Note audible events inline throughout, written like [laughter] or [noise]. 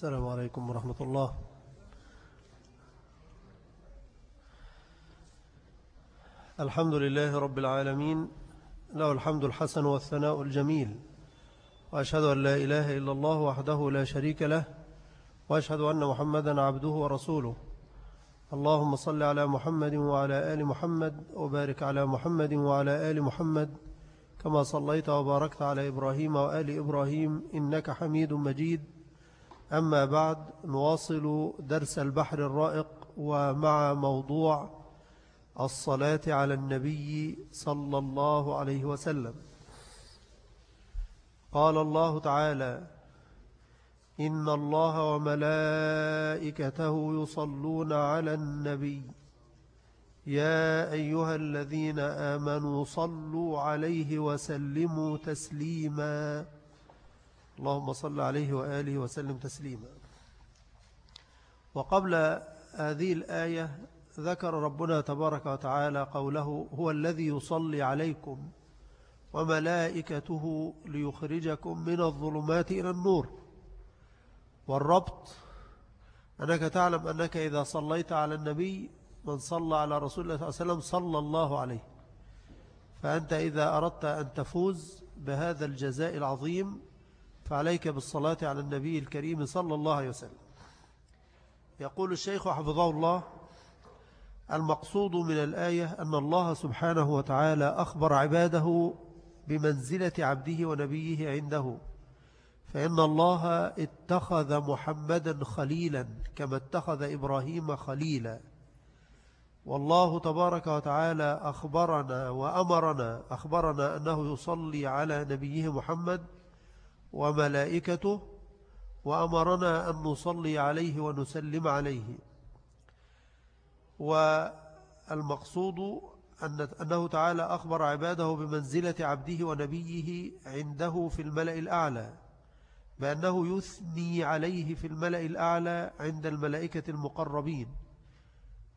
السلام عليكم ورحمة الله. الحمد لله رب العالمين. له الحمد الحسن والثناء الجميل. وأشهد أن لا إله إلا الله وحده لا شريك له. وأشهد أن محمدا عبده ورسوله. اللهم صل على محمد وعلى آل محمد وبارك على محمد وعلى آل محمد. كما صليت وباركت على إبراهيم وآل إبراهيم إنك حميد مجيد. أما بعد نواصل درس البحر الرائق ومع موضوع الصلاة على النبي صلى الله عليه وسلم. قال الله تعالى إن الله وملائكته يصلون على النبي. يا أيها الذين آمنوا صلوا عليه وسلموا تسليما. اللهم صل عليه وآله وسلم تسليما. وقبل هذه الآية ذكر ربنا تبارك وتعالى قوله هو الذي يصلي عليكم وملائكته ليخرجكم من الظلمات إلى النور. والربط أنك تعلم أنك إذا صليت على النبي من صلى على رسول الله صلى الله عليه وسلم صلى الله عليه. فأنت إذا أردت أن تفوز بهذا الجزاء العظيم فعليك بالصلاة على النبي الكريم صلى الله عليه وسلم. يقول الشيخ حفظه الله المقصود من الآية أن الله سبحانه وتعالى أخبر عباده بمنزلة عبده ونبيه عنده فإن الله اتخذ محمدا خليلا كما اتخذ إبراهيم خليلا. والله تبارك وتعالى أخبرنا وأمرنا أخبرنا أنه يصلي على نبيه محمد وملائكته وأمرنا أن نصلي عليه ونسلم عليه. والمقصود أنه تعالى أخبر عباده بمنزلة عبده ونبيه عنده في الملأ الأعلى بأنه يثني عليه في الملأ الأعلى عند الملائكة المقربين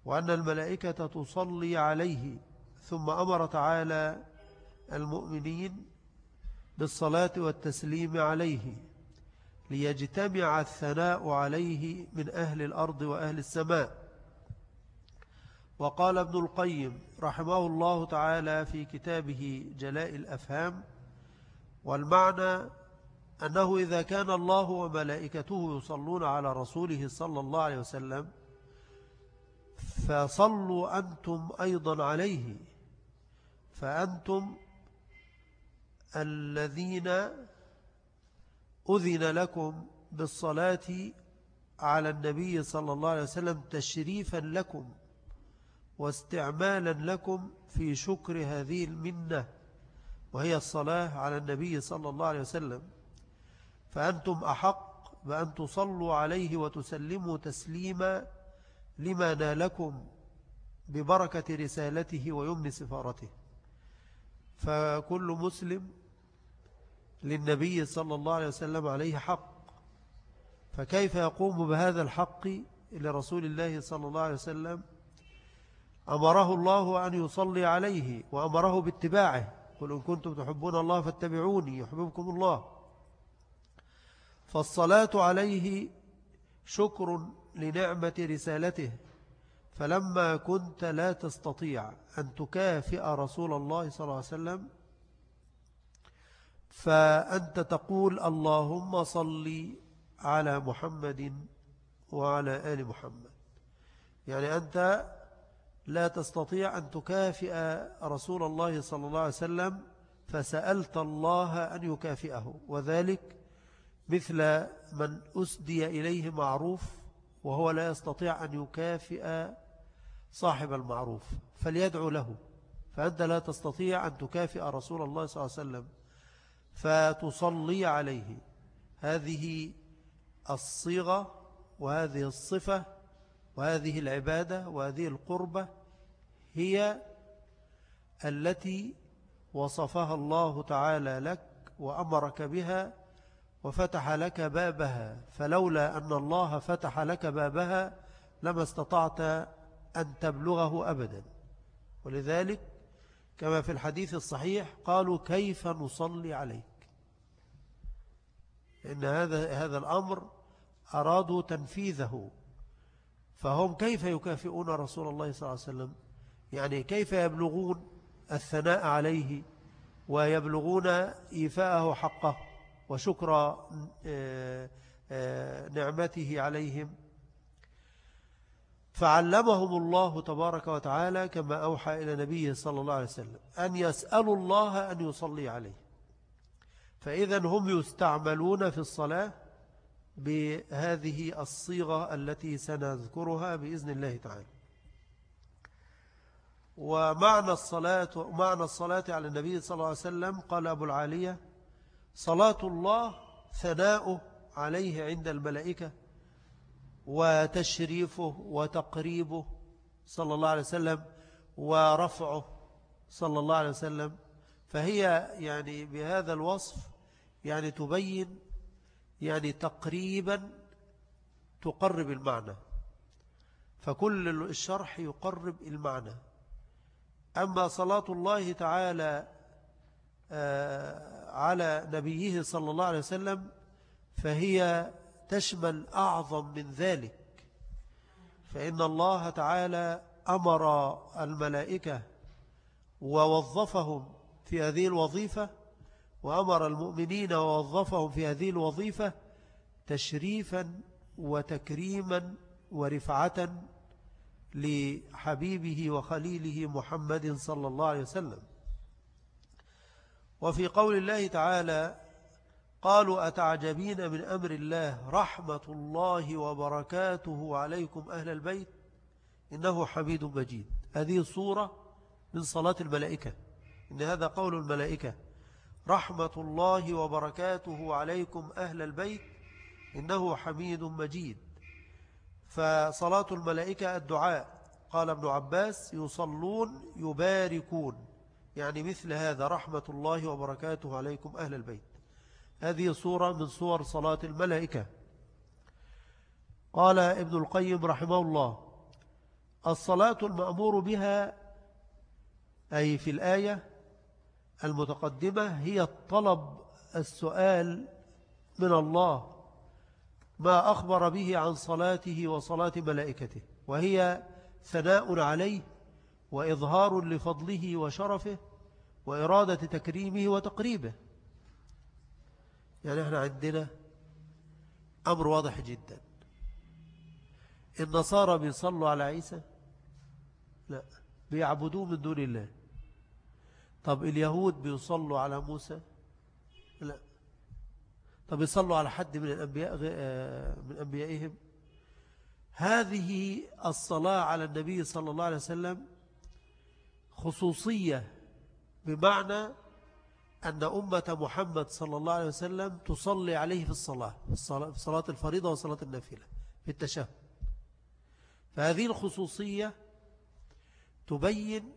وأن الملائكة تصلي عليه. ثم أمر تعالى المؤمنين بالصلاة والتسليم عليه ليجتمع الثناء عليه من أهل الأرض وأهل السماء. وقال ابن القيم رحمه الله تعالى في كتابه جلاء الأفهام والمعنى أنه إذا كان الله وملائكته يصلون على رسوله صلى الله عليه وسلم فصلوا أنتم أيضا عليه فأنتم الذين أذن لكم بالصلاة على النبي صلى الله عليه وسلم تشريفا لكم واستعمالا لكم في شكر هذه المنة وهي الصلاة على النبي صلى الله عليه وسلم. فأنتم أحق بأن تصلوا عليه وتسلموا تسليما لما نالكم ببركة رسالته ويمن سفارته. فكل مسلم للنبي صلى الله عليه وسلم عليه حق. فكيف يقوم بهذا الحق لرسول الله صلى الله عليه وسلم؟ أمره الله أن يصلي عليه وأمره باتباعه. قل إن كنتم تحبون الله فاتبعوني يحببكم الله. فالصلاة عليه شكر لنعمة رسالته. فلما كنت لا تستطيع أن تكافئ رسول الله صلى الله عليه وسلم فأنت تقول اللهم صل على محمد وعلى آل محمد. يعني أنت لا تستطيع أن تكافئ رسول الله صلى الله عليه وسلم فسألت الله أن يكافئه وذلك مثل من أسدي إليه معروف وهو لا يستطيع أن يكافئ صاحب المعروف فليدعو له فأنت لا تستطيع أن تكافئ رسول الله صلى الله عليه وسلم. فتصلي عليه. هذه الصيغة وهذه الصفة وهذه العبادة وهذه القربة هي التي وصفها الله تعالى لك وأمرك بها وفتح لك بابها. فلولا أن الله فتح لك بابها لما استطعت أن تبلغه أبدا. ولذلك كما في الحديث الصحيح قالوا كيف نصلي عليك؟ إن هذا هذا الأمر أرادوا تنفيذه. فهم كيف يكافئون رسول الله صلى الله عليه وسلم؟ يعني كيف يبلغون الثناء عليه ويبلغون إيفاءه حقه وشكر آه، آه، نعمته عليهم؟ فعلمهم الله تبارك وتعالى كما أوحى إلى نبيه صلى الله عليه وسلم أن يسألوا الله أن يصلي عليه. فإذا هم يستعملون في الصلاة بهذه الصيغة التي سنذكرها بإذن الله تعالى. ومعنى الصلاة ومعنى الصلاة على النبي صلى الله عليه وسلم قال أبو العالية صلاة الله ثناؤه عليه عند الملائكة وتشريفه وتقريبه صلى الله عليه وسلم ورفعه صلى الله عليه وسلم. فهي يعني بهذا الوصف يعني تبين يعني تقريبا تقرب المعنى. فكل الشرح يقرب المعنى. أما صلاة الله تعالى آه، على نبيه صلى الله عليه وسلم فهي تشمل أعظم من ذلك. فإن الله تعالى أمر الملائكة ووظفهم في هذه الوظيفة وأمر المؤمنين ووظفهم في هذه الوظيفة تشريفا وتكريما ورفعة لحبيبه وخليله محمد صلى الله عليه وسلم. وفي قول الله تعالى قالوا أتعجبين من أمر الله رحمة الله وبركاته عليكم أهل البيت؟ إنه حميد مجيد. هذه صورة من صلاة الملائكة. إن هذا قول الملائكة. رحمة الله وبركاته عليكم أهل البيت إنه حميد مجيد. فصلاة الملائكة الدعاء. قال ابن عباس يصلون يباركون. يعني مثل هذا رحمة الله وبركاته عليكم أهل البيت. هذه صورة من صور صلاة الملائكة. قال ابن القيم رحمه الله الصلاة المأمور بها أي في الآية المتقدمة هي الطلب السؤال من الله ما أخبر به عن صلاته وصلاة ملائكته وهي ثناء عليه وإظهار لفضله وشرفه وإرادة تكريمه وتقريبه. يعني إحنا عندنا أمر واضح جدا. النصارى بيصلوا على عيسى؟ لا. بيعبدوه من دون الله. طب اليهود بيصلوا على موسى؟ لا. طب يصلوا على حد من الأنبياء آه، من أنبيائهم؟ هذه الصلاة على النبي صلى الله عليه وسلم خصوصية بمعنى أن أمة محمد صلى الله عليه وسلم تصلي عليه في الصلاة في صلاة الفريضة وصلاة النافلة في التشهد. فهذه الخصوصية تبين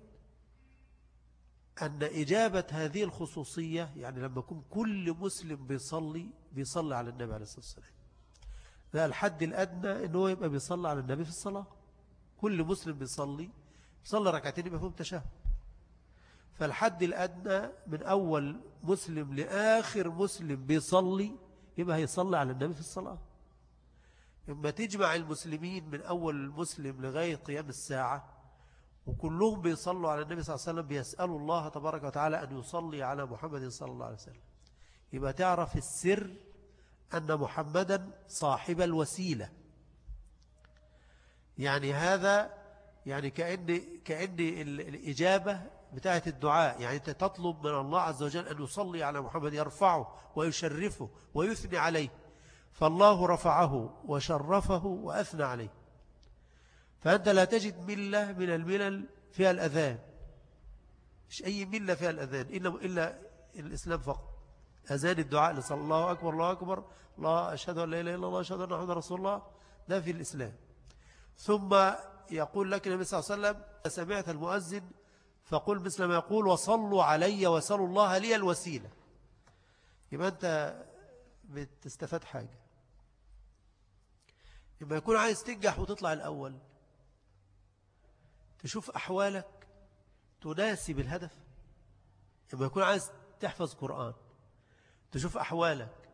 أن إجابة هذه الخصوصية يعني لما يكون كل مسلم بيصلي بيصلي على النبي عليه الصلاة والسلام. ده الحد الأدنى أنه يبقى بيصلي على النبي في الصلاة. كل مسلم بيصلي بيصلي ركعتين يبقى فيهم تشهد. فالحد الأدنى من أول مسلم لآخر مسلم بيصلي يبقى هيصلي على النبي في الصلاة. إما تجمع المسلمين من أول المسلم لغاية قيام الساعة وكلهم بيصلوا على النبي صلى الله عليه وسلم بيسألوا الله تبارك وتعالى أن يصلي على محمد صلى الله عليه وسلم. يبقى تعرف السر أن محمدا صاحب الوسيلة. يعني هذا يعني كأن, كأن الإجابة بتاعة الدعاء يعني أنت تطلب من الله عز وجل أن يصلي على محمد يرفعه ويشرفه ويثني عليه. فالله رفعه وشرفه وأثنى عليه. فأنت لا تجد ملة من الملل فيها الأذان. مش أي ملة فيها الأذان إلا, إلا الإسلام فقط. أذان الدعاء لصلى الله أكبر الله أكبر الله أشهد أن لا إله إلا الله أشهد أن محمد رسول الله. ده في الإسلام. ثم يقول لك النبي صلى الله عليه وسلم سمعت المؤذن فقل مثل ما يقول وصلوا علي وسلوا الله لي الوسيلة. يبقى أنت بتستفاد حاجة. يبقى يكون عايز تنجح وتطلع الأول. تشوف أحوالك تناسب الهدف يبقى يكون عايز تحفظ قرآن. تشوف أحوالك.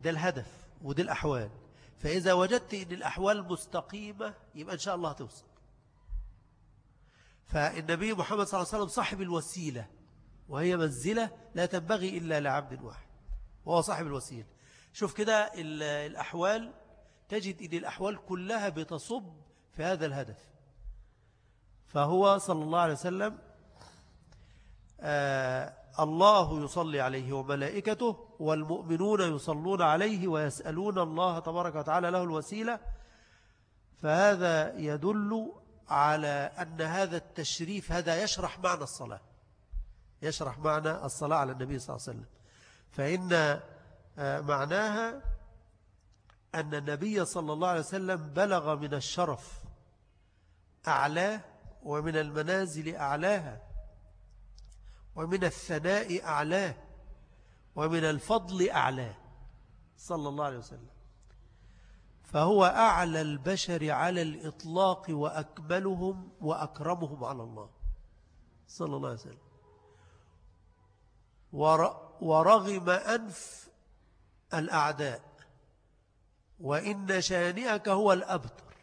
ده الهدف ودي الأحوال. فإذا وجدت أن الأحوال مستقيمة يبقى إن شاء الله توصل فالنبي محمد صلى الله عليه وسلم صاحب الوسيلة وهي منزلة لا تنبغي إلا لعبد واحد وهو صاحب الوسيلة. شوف كده الأحوال تجد أن الأحوال كلها بتصب في هذا الهدف. فهو صلى الله عليه وسلم آه الله يصلي عليه وملائكته والمؤمنون يصلون عليه ويسألون الله تبارك وتعالى له الوسيلة. فهذا يدل على أن هذا التشريف هذا يشرح معنى الصلاة. يشرح معنى الصلاة على النبي صلى الله عليه وسلم. فإن آه، معناها أن النبي صلى الله عليه وسلم بلغ من الشرف أعلاه ومن المنازل أعلاها ومن الثناء أعلاه ومن الفضل أعلاه صلى الله عليه وسلم. فهو أعلى البشر على الإطلاق وأكملهم وأكرمهم على الله. صلى الله عليه وسلم. ورغم أنف الأعداء. وإن شانئك هو الأبتر.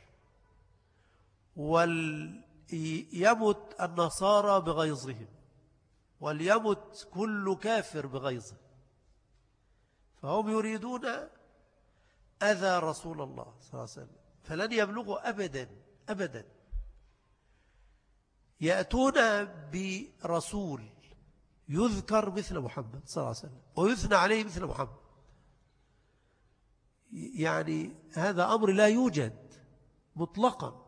وليمت النصارى بغيظهم. وليمت كل كافر بغيظه. فهم يريدون أذى رسول الله صلى الله عليه وسلم فلن يبلغوا أبدا أبدا. يأتون برسول يذكر مثل محمد صلى الله عليه وسلم ويثنى عليه مثل محمد. يعني هذا أمر لا يوجد مطلقا.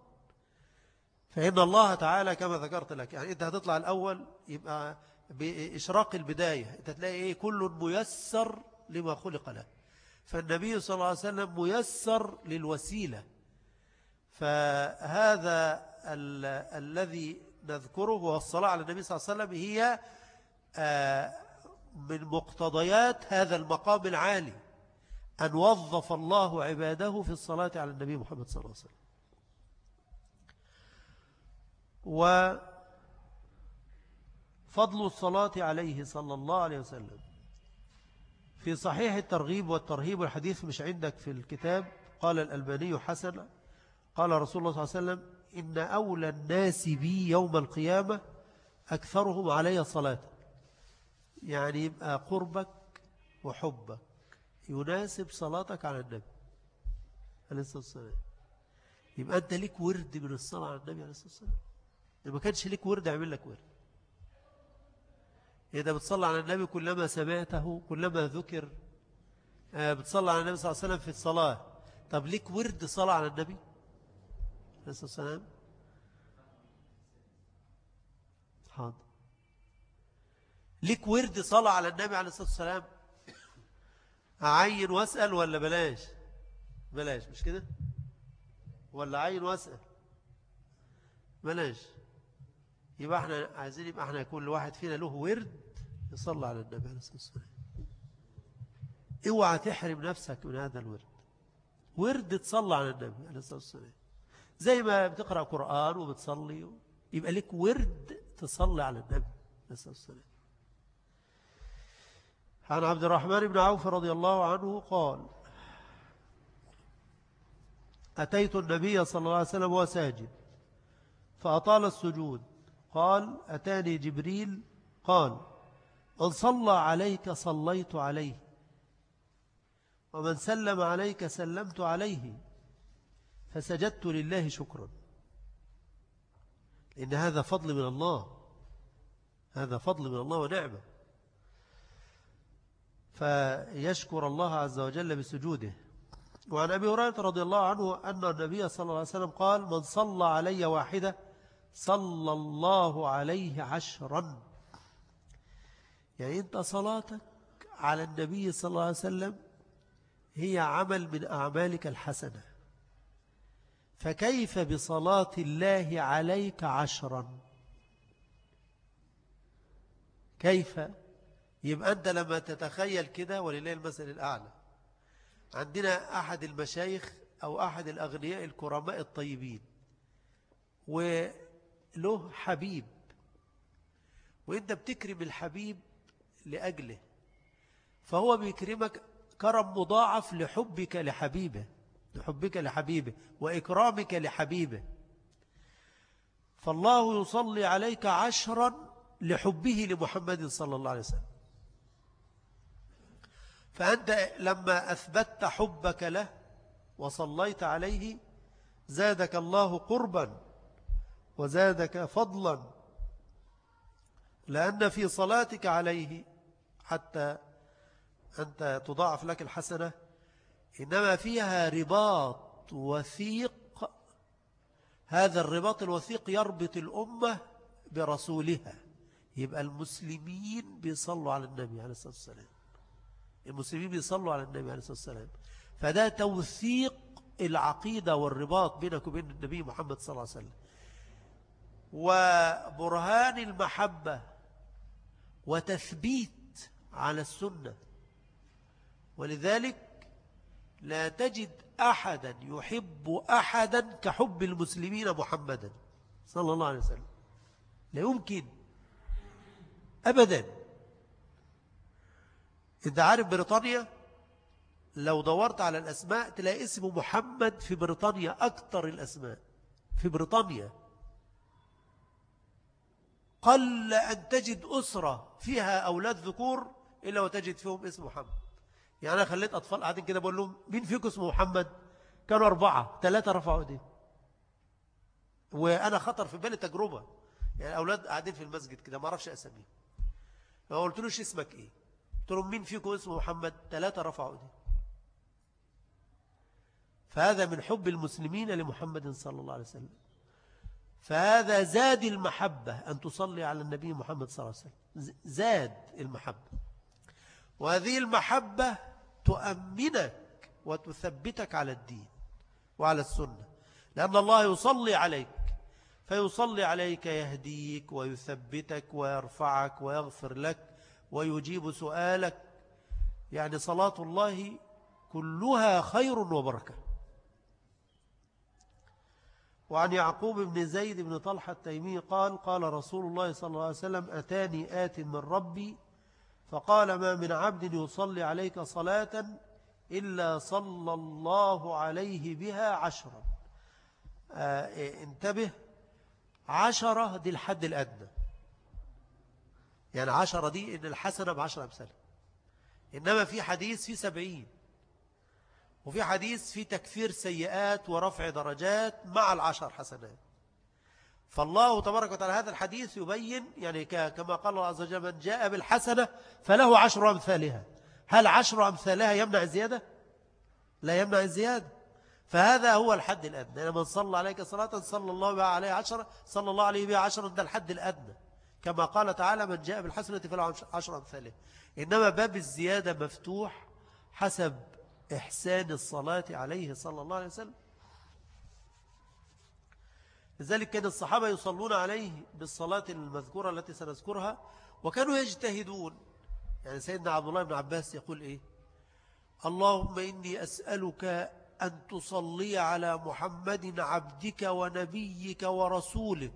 فإن الله تعالى كما ذكرت لك يعني أنت هتطلع الأول يبقى بإشراق البداية أنت تلاقي إيه؟ كل ميسر لما خلق له. فالنبي صلى الله عليه وسلم ميسر للوسيلة. فهذا ال الذي نذكره هو الصلاة على النبي صلى الله عليه وسلم هي آه، من مقتضيات هذا المقام العالي. أن وظف الله عباده في الصلاة على النبي محمد صلى الله عليه وسلم. وفضل الصلاة عليه صلى الله عليه وسلم. في صحيح الترغيب والترهيب والحديث مش عندك في الكتاب؟ قال الألباني حسن قال رسول الله صلى الله عليه وسلم إن أولى الناس بي يوم القيامة أكثرهم علي صلاة. يعني يبقى قربك وحبك يناسب صلاتك على النبي عليه الصلاة والسلام. يبقى أنت ليك ورد من الصلاة على النبي عليه الصلاة والسلام. ما كانش ليك ورد اعمل لك ورد. إذا بتصلى على النبي كلما سمعته كلما ذكر آه، بتصلى على النبي صلى الله عليه وسلم في الصلاة. طب ليك ورد صلاة على النبي؟ عليه الصلاة والسلام. حاضر. ليك ورد صلاة على النبي عليه الصلاة والسلام؟ أعين وأسأل ولا بلاش؟ بلاش مش كده؟ ولا عين وأسأل؟ بلاش. يبقى إحنا عايزين يبقى إحنا كل واحد فينا له ورد يصلى على النبي عليه الصلاة والسلام. اوعى تحرم نفسك من هذا الورد. ورد تصلى على النبي عليه الصلاة والسلام. زي ما بتقرأ قرآن وبتصلي يبقى لك ورد تصلي على النبي عليه الصلاة والسلام. عن عبد الرحمن بن عوف رضي الله عنه قال أتيت النبي صلى الله عليه وسلم وهو ساجد فأطال السجود قال أتاني جبريل؟ قال من صلى عليك صليت عليه ومن سلم عليك سلمت عليه فسجدت لله شكرا. إن هذا فضل من الله هذا فضل من الله ونعمة. فيشكر الله عز وجل بسجوده. وعن أبي هريرة رضي الله عنه أن النبي صلى الله عليه وسلم قال من صلى علي واحدة صلى الله عليه عشرا. يعني أنت صلاتك على النبي صلى الله عليه وسلم هي عمل من أعمالك الحسنة. فكيف بصلاة الله عليك عشرا؟ كيف؟ يبقى أنت لما تتخيل كده ولله المثل الأعلى. عندنا أحد المشايخ أو أحد الأغنياء الكرماء الطيبين وله حبيب. وإنت بتكرم الحبيب لأجله فهو بيكرمك كرم مضاعف لحبك لحبيبه لحبك لحبيبه وإكرامك لحبيبه. فالله يصلي عليك عشرا لحبه لمحمد صلى الله عليه وسلم. فأنت لما أثبت حبك له وصليت عليه زادك الله قربا. وزادك فضلا لأن في صلاتك عليه حتى أنت تضاعف لك الحسنة إنما فيها رباط وثيق. هذا الرباط الوثيق يربط الأمة برسولها. يبقى المسلمين بيصلوا على النبي عليه الصلاة والسلام. المسلمين بيصلوا على النبي عليه الصلاة والسلام. فده توثيق العقيدة والرباط بينك وبين النبي محمد صلى الله عليه وسلم. وبرهان المحبة وتثبيت على السنة. ولذلك لا تجد أحدا يحب أحدا كحب المسلمين محمدا صلى الله عليه وسلم. لا يمكن أبدا. إنت عارف بريطانيا؟ لو دورت على الأسماء تلاقي اسم محمد في بريطانيا أكثر الأسماء. في بريطانيا. قل أن تجد أسرة فيها أولاد ذكور إلا وتجد فيهم اسم محمد. يعني أنا خليت أطفال قاعدين كده بقول لهم مين فيكم اسمه محمد؟ كانوا أربعة ثلاثة رفعوا إيديهم. وأنا خطر في بالي تجربة. يعني أولاد قاعدين في المسجد كده ما أعرفش أساميهم. فقلت له اسمك إيه. قلت لهم مين فيكم اسمه محمد؟ ثلاثة رفعوا إيديهم. فهذا من حب المسلمين لمحمد صلى الله عليه وسلم. فهذا زاد المحبة أن تصلي على النبي محمد صلى الله عليه وسلم. زاد المحبة. وهذه المحبة تؤمنك وتثبتك على الدين وعلى السنة. لأن الله يصلي عليك فيصلي عليك يهديك ويثبتك ويرفعك ويغفر لك ويجيب سؤالك. يعني صلاة الله كلها خير وبركة. وعن يعقوب بن زيد بن طلحة التيمي قال قال رسول الله صلى الله عليه وسلم أتاني آت من ربي فقال ما من عبد يصلي عليك صلاة إلا صلى الله عليه بها عشرا. آه إيه، انتبه عشرة دي الحد الأدنى. يعني عشرة دي إن الحسنة بعشرة أمثالها. إنما في حديث في سبعين. وفي حديث في تكفير سيئات ورفع درجات مع العشر حسنات. فالله تبارك وتعالى هذا الحديث يبين يعني كما قال الله عز وجل من جاء بالحسنة فله عشر أمثالها. هل عشر أمثالها يمنع الزيادة؟ لا يمنع الزيادة. فهذا هو الحد الأدنى. لمن صلى عليك صلاة صلى الله بها عليه عشرة صلى الله عليه بها عشرة ده الحد الأدنى. كما قال تعالى من جاء بالحسنة فله عشر أمثالها. إنما باب الزيادة مفتوح حسب إحسان الصلاة عليه صلى الله عليه وسلم. لذلك كان الصحابة يصلون عليه بالصلاة المذكورة التي سنذكرها وكانوا يجتهدون. يعني سيدنا عبد الله بن عباس يقول إيه؟ اللهم إني أسألك أن تصلي على محمد عبدك ونبيك ورسولك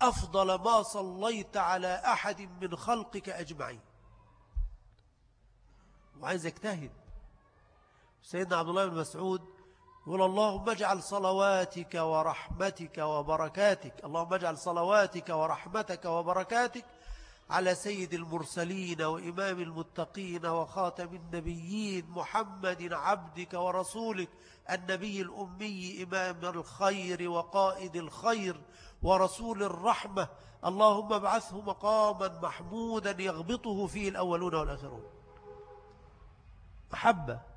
أفضل ما صليت على أحد من خلقك أجمعين. وعايز يجتهد. سيدنا عبد الله بن مسعود يقول اللهم اجعل صلواتك ورحمتك وبركاتك اللهم اجعل صلواتك ورحمتك وبركاتك على سيد المرسلين وإمام المتقين وخاتم النبيين محمد عبدك ورسولك النبي الأمي إمام الخير وقائد الخير ورسول الرحمة. اللهم ابعثه مقاما محمودا يغبطه فيه الأولون والآخرون. محبة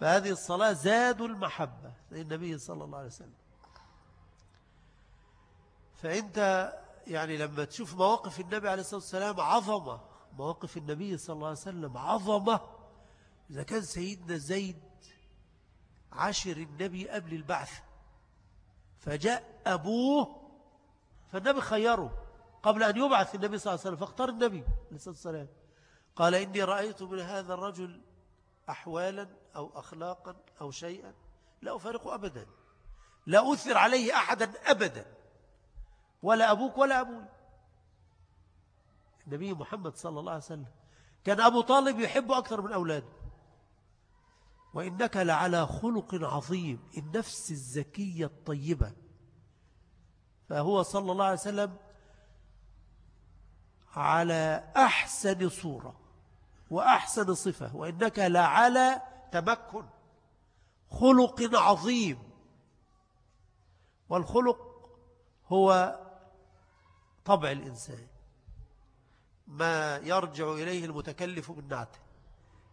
فهذه الصلاة زاد المحبة للنبي صلى الله عليه وسلم. فأنت يعني لما تشوف مواقف النبي عليه الصلاة والسلام عظمة مواقف النبي صلى الله عليه وسلم عظمة إذا كان سيدنا زيد عشر النبي قبل البعث فجاء أبوه فالنبي خيره قبل أن يبعث النبي صلى الله عليه وسلم فاختار النبي عليه الصلاة والسلام. قال إني رأيت من هذا الرجل أحوالا أو أخلاقا أو شيئا لا أفارقه أبدا. لا أثر عليه أحدا أبدا. ولا أبوك ولا أبوي. النبي محمد صلى الله عليه وسلم كان أبو طالب يحبه أكثر من أولاده. وإنك لعلى خلق عظيم النفس الزكية الطيبة. فهو صلى الله عليه وسلم على أحسن صورة وأحسن صفة. وإنك لعلى تمكن. خلق عظيم. والخلق هو طبع الإنسان. ما يرجع إليه المتكلف من نعته.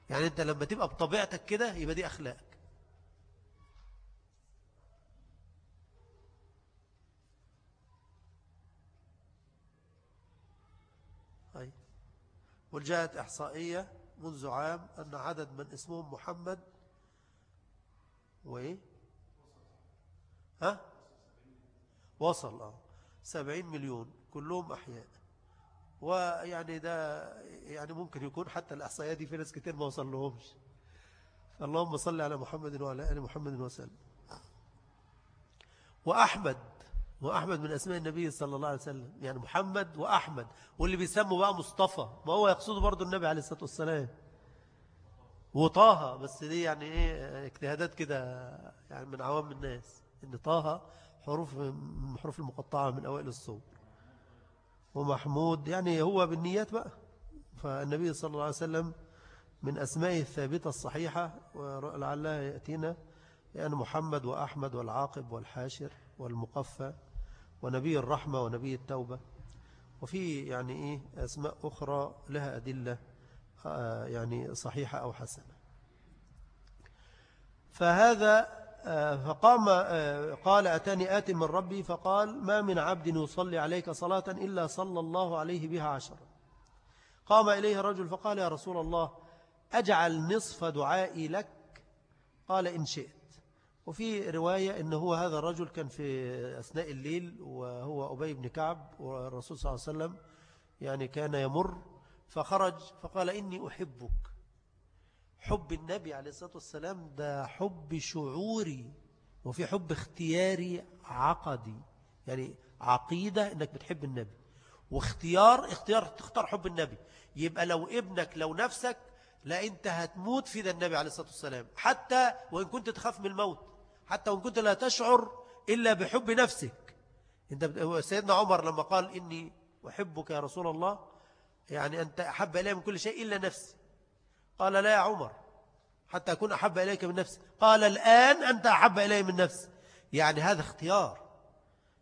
يعني أنت لما تبقى بطبيعتك كده يبقى دي أخلاق. طيب. وجاءت إحصائية منذ عام أن عدد من اسمهم محمد وإيه؟ ها؟ وصل آه. سبعين مليون كلهم أحياء. ويعني ده يعني ممكن يكون حتى الإحصائيات دي في ناس كتير ما وصل لهمش اللهم صل على محمد وعلى آل محمد وسلم. وأحمد وأحمد من أسماء النبي صلى الله عليه وسلم. يعني محمد وأحمد واللي بيسموا بقى مصطفى ما هو يقصده برضو النبي عليه الصلاة والسلام. وطه بس دي يعني إيه اجتهادات كده يعني من عوام الناس إن طه حروف من الحروف المقطعة من أوائل الصور ومحمود يعني هو بالنيات بقى. فالنبي صلى الله عليه وسلم من أسمائه الثابتة الصحيحة ولعلها يأتينا يعني محمد وأحمد والعاقب والحاشر والمقفى. ونبي الرحمة ونبي التوبة. وفي يعني إيه أسماء أخرى لها أدلة آه، يعني صحيحة أو حسنة. فهذا آه، فقام آه، قال أتاني آت من ربي فقال ما من عبد يصلي عليك صلاة إلا صلى الله عليه بها عشرة. قام إليه رجل فقال يا رسول الله أجعل نصف دعائي لك؟ قال إن شئت. وفي رواية أنه هو هذا الرجل كان في أثناء الليل وهو أبي بن كعب والرسول صلى الله عليه وسلم يعني كان يمر فخرج فقال إني أحبك. حب النبي عليه الصلاة والسلام ده حب شعوري وفي حب اختياري عقدي. يعني عقيدة إنك بتحب النبي واختيار اختيار تختار حب النبي. يبقى لو ابنك لو نفسك لا أنت هتموت في ذا النبي عليه الصلاة والسلام حتى وإن كنت تخاف من الموت. حتى وإن كنت لا تشعر إلا بحب نفسك. انت سيدنا عمر لما قال إني أحبك يا رسول الله يعني أنت أحب إلي من كل شيء إلا نفسي. قال لا يا عمر حتى أكون أحب إليك من نفسي. قال الآن أنت أحب إلي من نفسي. يعني هذا اختيار.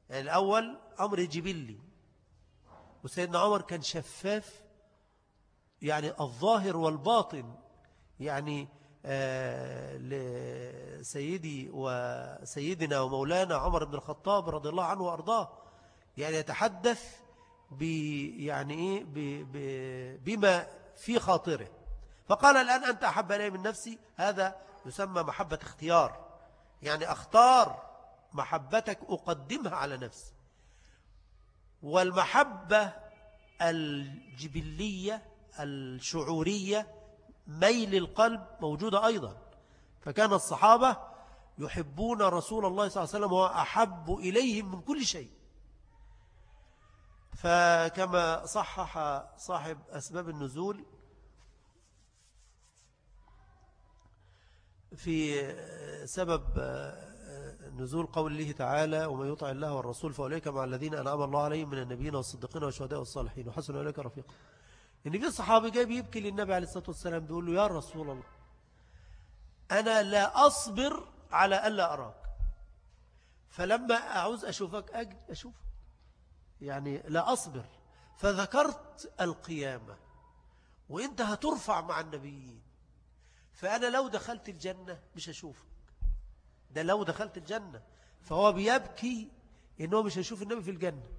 يعني الأول أمر جبلي. وسيدنا عمر كان شفاف يعني الظاهر والباطن. يعني لسيدي وسيدنا ومولانا عمر بن الخطاب رضي الله عنه وأرضاه يعني يتحدث ب يعني إيه بما في خاطره. فقال الآن أنت أحب إلي من نفسي هذا يسمى محبة اختيار. يعني أختار محبتك أقدمها على نفسي والمحبة الجبلية الشعورية ميل القلب موجودة أيضا. فكان الصحابة يحبون رسول الله صلى الله عليه وسلم وهو أحب إليهم من كل شيء. فكما صحح صاحب أسباب النزول في سبب نزول قول الله تعالى ومن يطع الله والرسول فأولئك مع الذين أنعم الله عليهم من النبيين والصديقين والشهداء والصالحين وحسن أولئك رفيقا إن في الصحابي جاي بيبكي للنبي عليه الصلاة والسلام بيقول له يا رسول الله أنا لا أصبر على ألا أراك. فلما أعوز أشوفك أجد أشوفك. يعني لا أصبر. فذكرت القيامة وإنت هترفع مع النبيين. فأنا لو دخلت الجنة مش هشوفك. ده لو دخلت الجنة. فهو بيبكي إنه مش هيشوف النبي في الجنة.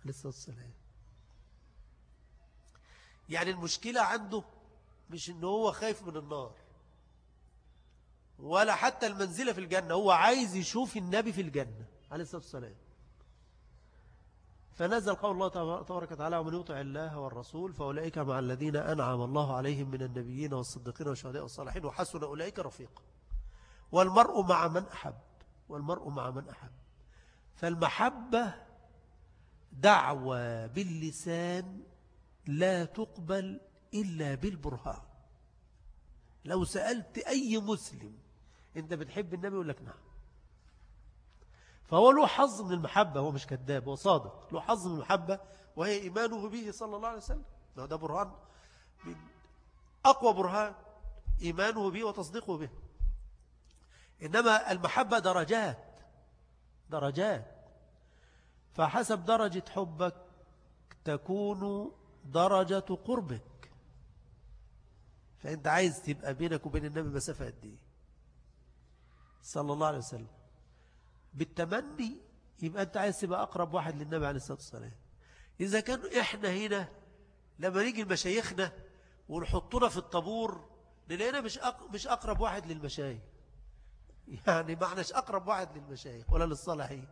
عليه الصلاة والسلام. يعني المشكلة عنده مش إنه هو خايف من النار. ولا حتى المنزلة في الجنة هو عايز يشوف النبي في الجنة عليه الصلاة والسلام. فنزل قول الله تبارك وتعالى ومن يطع الله والرسول فأولئك مع الذين أنعم الله عليهم من النبيين والصديقين والشهداء والصالحين وحسن أولئك رفيقا. والمرء مع من أحب والمرء مع من أحب. فالمحبة دعوة باللسان لا تقبل إلا بالبرهان. لو سألت أي مسلم أنت بتحب النبي يقول لك نعم. فهو له حظ من المحبة هو مش كذاب هو صادق له حظ من المحبة وهي إيمانه به صلى الله عليه وسلم. ده برهان. من أقوى برهان إيمانه به وتصديقه به. إنما المحبة درجات درجات. فحسب درجة حبك تكون درجة قربك. فأنت عايز تبقى بينك وبين النبي مسافة قد إيه؟ صلى الله عليه وسلم. بالتمني يبقى أنت عايز تبقى أقرب واحد للنبي عليه الصلاة والسلام. إذا كان إحنا هنا لما نيجي المشايخنا ونحطنا في الطابور نلاقينا مش مش أقرب واحد للمشايخ. يعني ما إحناش أقرب واحد للمشايخ ولا للصالحين.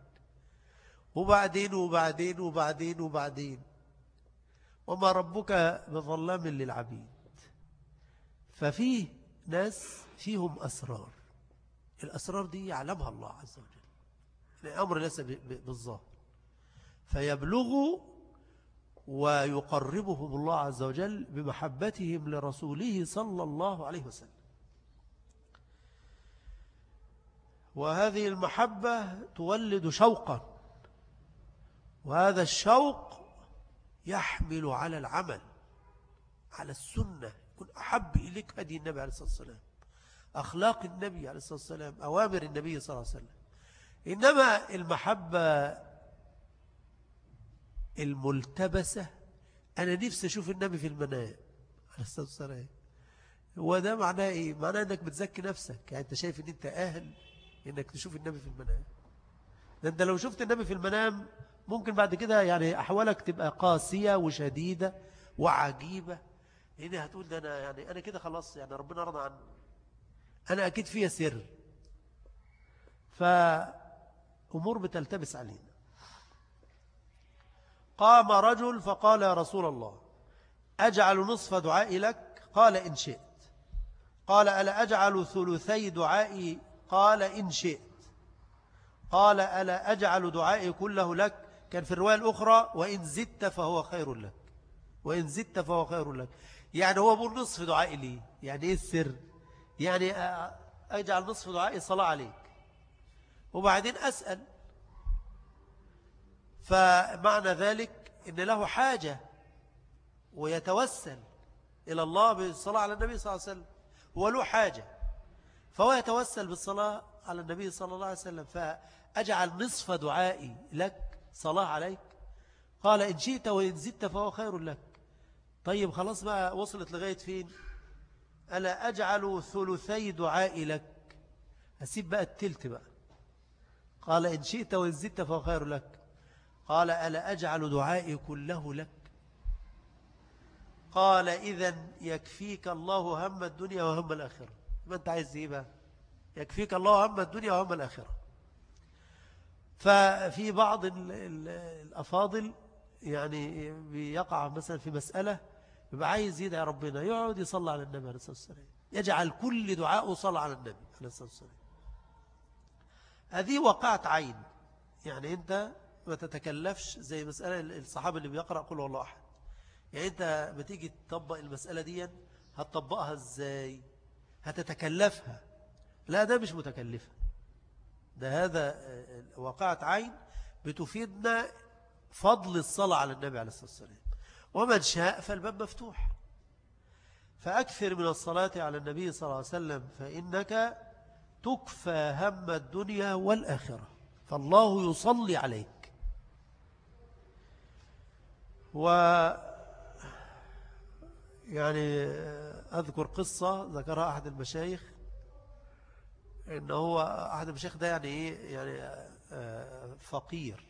وبعدين وبعدين وبعدين وبعدين. وما ربك بظلام للعبيد. ففيه ناس فيهم أسرار. الأسرار دي يعلمها الله عز وجل. الأمر ليس بالظاهر. فيبلغوا ويقربهم الله عز وجل بمحبتهم لرسوله صلى الله عليه وسلم. وهذه المحبة تولد شوقا. وهذا الشوق يحمل على العمل على السنة يكون أحب إليك هدي النبي عليه الصلاة والسلام أخلاق النبي عليه الصلاة والسلام أوامر النبي صلى الله عليه وسلم. إنما المحبة الملتبسة أنا نفسي أشوف النبي في المنام عليه الصلاة والسلام. هو ده معناه إيه؟ معناه أنك بتزكي نفسك. يعني أنت شايف أن أنت أهل أنك تشوف النبي في المنام. ده أنت لو شفت النبي في المنام ممكن بعد كده يعني أحوالك تبقى قاسية وشديدة وعجيبة. هنا هتقول ده أنا يعني أنا كده خلاص يعني ربنا رضى عني. أنا أكيد فيها سر. فأمور بتلتبس علينا. قام رجل فقال يا رسول الله أجعل نصف دعائي لك؟ قال إن شئت. قال ألا أجعل ثلثي دعائي؟ قال إن شئت. قال ألا أجعل دعائي كله لك؟ كان في الرواية الأخرى وإن زدت فهو خير لك. وإن زدت فهو خير لك. يعني هو بقول نصف دعائي لي. يعني إيه السر؟ يعني أجعل نصف دعائي صلاة عليك. وبعدين أسأل. فمعنى ذلك إن له حاجة ويتوسل إلى الله بالصلاة على النبي صلى الله عليه وسلم. هو له حاجة. فهو يتوسل بالصلاة على النبي صلى الله عليه وسلم. فأجعل نصف دعائي لك صلاة عليك؟ قال إن شئت وإن زدت فهو خير لك. طيب خلاص بقى وصلت لغاية فين؟ ألا أجعل ثلثي دعائي لك؟ أسيب بقى التلت بقى. قال إن شئت وإن زدت فهو خير لك. قال ألا أجعل دعائي كله لك؟ قال إذا يكفيك الله هم الدنيا وهم الآخرة. ما أنت عايز إيه بقى؟ يكفيك الله هم الدنيا وهم الآخرة. ففي بعض الأفاضل يعني بيقع مثلا في مسألة يبقى عايز يدعي ربنا يقعد يصلى على النبي عليه الصلاة والسلام. يجعل كل دعاءه صلى على النبي عليه الصلاة والسلام. هذه وقعت عين. يعني أنت ما تتكلفش زي مسألة الصحابة اللي بيقرأ قل والله أحد. يعني أنت بتيجي تطبق المسألة دي هتطبقها إزاي؟ هتتكلفها. لا ده مش متكلفة. ده هذا وقعت عين بتفيدنا فضل الصلاة على النبي عليه الصلاة والسلام. ومن شاء فالباب مفتوح. فأكثر من الصلاة على النبي صلى الله عليه وسلم فإنك تكفى هم الدنيا والآخرة. فالله يصلي عليك. و يعني أذكر قصة ذكرها أحد المشايخ. إن هو أحد المشايخ ده يعني إيه؟ يعني آه، فقير.